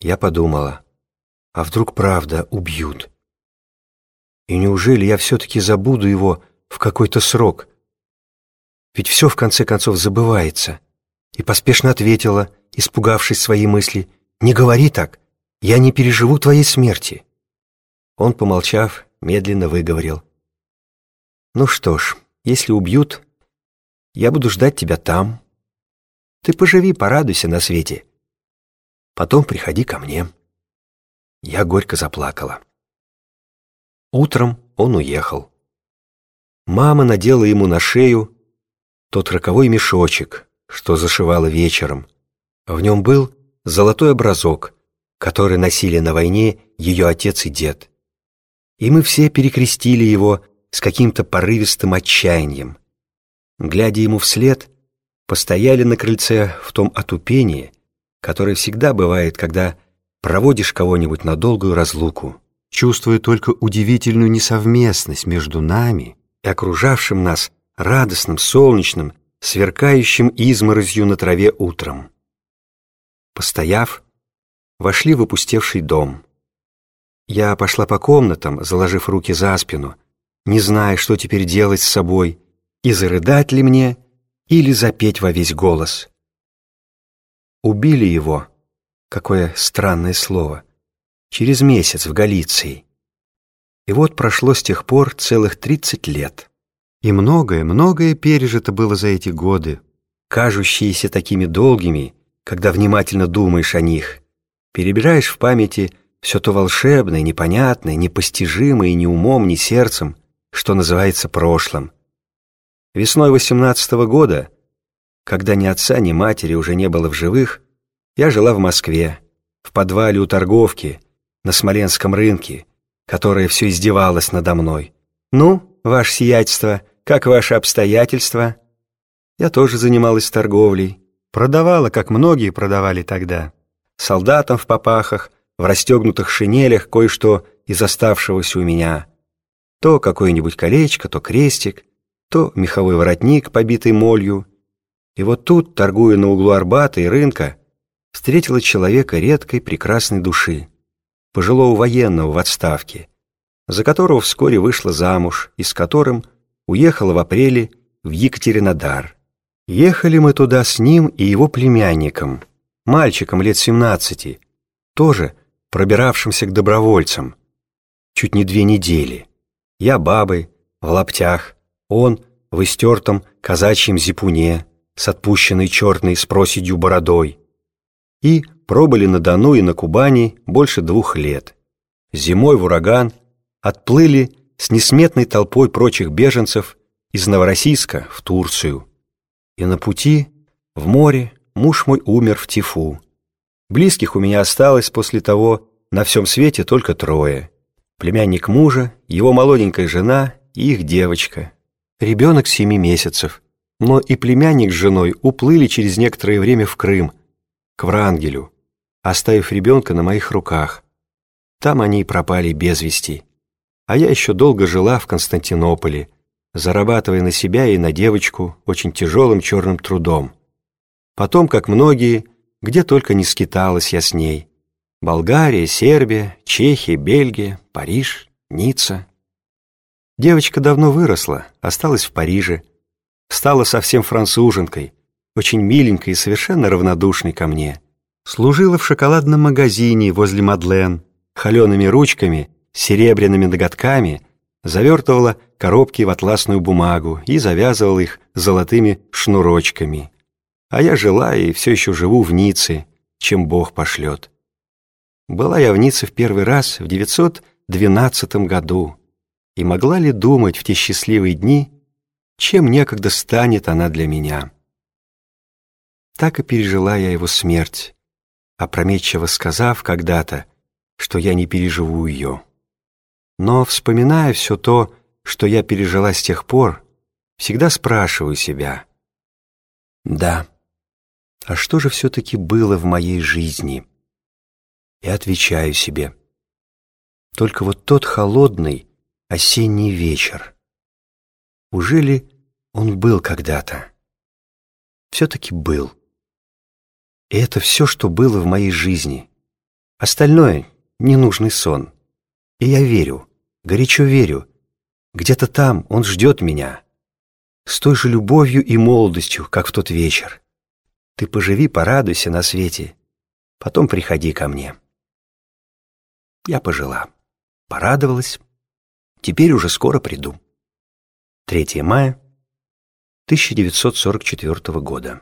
Я подумала, а вдруг правда убьют? И неужели я все-таки забуду его в какой-то срок? Ведь все в конце концов забывается. И поспешно ответила, испугавшись своей мысли, «Не говори так, я не переживу твоей смерти». Он, помолчав, медленно выговорил, «Ну что ж, если убьют, я буду ждать тебя там. Ты поживи, порадуйся на свете. Потом приходи ко мне». Я горько заплакала. Утром он уехал. Мама надела ему на шею тот роковой мешочек, что зашивала вечером. В нем был золотой образок, который носили на войне ее отец и дед. И мы все перекрестили его с каким-то порывистым отчаянием. Глядя ему вслед, постояли на крыльце в том отупении, которое всегда бывает, когда проводишь кого-нибудь на долгую разлуку, чувствуя только удивительную несовместность между нами и окружавшим нас радостным, солнечным, сверкающим изморозью на траве утром. Постояв, вошли в опустевший дом. Я пошла по комнатам, заложив руки за спину, не зная, что теперь делать с собой, и зарыдать ли мне, или запеть во весь голос. Убили его, какое странное слово, через месяц в Галиции. И вот прошло с тех пор целых тридцать лет. И многое, многое пережито было за эти годы, кажущиеся такими долгими, когда внимательно думаешь о них. Перебираешь в памяти все то волшебное, непонятное, непостижимое ни умом, ни сердцем, что называется прошлым. Весной восемнадцатого года, когда ни отца, ни матери уже не было в живых, я жила в Москве, в подвале у торговки, на Смоленском рынке, которая все издевалась надо мной. «Ну, ваше сиятельство, как ваши обстоятельства?» Я тоже занималась торговлей. Продавала, как многие продавали тогда. Солдатам в попахах, в расстегнутых шинелях кое-что из оставшегося у меня. То какое-нибудь колечко, то крестик, то меховой воротник, побитый молью. И вот тут, торгуя на углу Арбата и рынка, встретила человека редкой прекрасной души, пожилого военного в отставке, за которого вскоре вышла замуж и с которым уехала в апреле в Екатеринодар. Ехали мы туда с ним и его племянником, мальчиком лет 17, тоже пробиравшимся к добровольцам. Чуть не две недели. Я бабой, в лаптях, он в истертом казачьем зипуне с отпущенной черной с проседью бородой. И пробыли на Дону и на Кубани больше двух лет. Зимой в ураган отплыли с несметной толпой прочих беженцев из Новороссийска в Турцию. И на пути, в море, муж мой умер в тифу. Близких у меня осталось после того на всем свете только трое. Племянник мужа, его молоденькая жена и их девочка. Ребенок семи месяцев. Но и племянник с женой уплыли через некоторое время в Крым, к Врангелю, оставив ребенка на моих руках. Там они и пропали без вести а я еще долго жила в Константинополе, зарабатывая на себя и на девочку очень тяжелым черным трудом. Потом, как многие, где только не скиталась я с ней. Болгария, Сербия, Чехия, Бельгия, Париж, Ницца. Девочка давно выросла, осталась в Париже, стала совсем француженкой, очень миленькой и совершенно равнодушной ко мне. Служила в шоколадном магазине возле Мадлен, холеными ручками серебряными ноготками завертывала коробки в атласную бумагу и завязывала их золотыми шнурочками. А я жила и все еще живу в Ницце, чем Бог пошлет. Была я в Ницце в первый раз в 912 году, и могла ли думать в те счастливые дни, чем некогда станет она для меня. Так и пережила я его смерть, опрометчиво сказав когда-то, что я не переживу ее. Но, вспоминая все то, что я пережила с тех пор, всегда спрашиваю себя, «Да, а что же все-таки было в моей жизни?» И отвечаю себе, «Только вот тот холодный осенний вечер. Уже ли он был когда-то? Все-таки был. И это все, что было в моей жизни. Остальное — ненужный сон. И я верю, горячо верю. Где-то там он ждет меня. С той же любовью и молодостью, как в тот вечер. Ты поживи, порадуйся на свете. Потом приходи ко мне. Я пожила. Порадовалась. Теперь уже скоро приду. 3 мая 1944 года.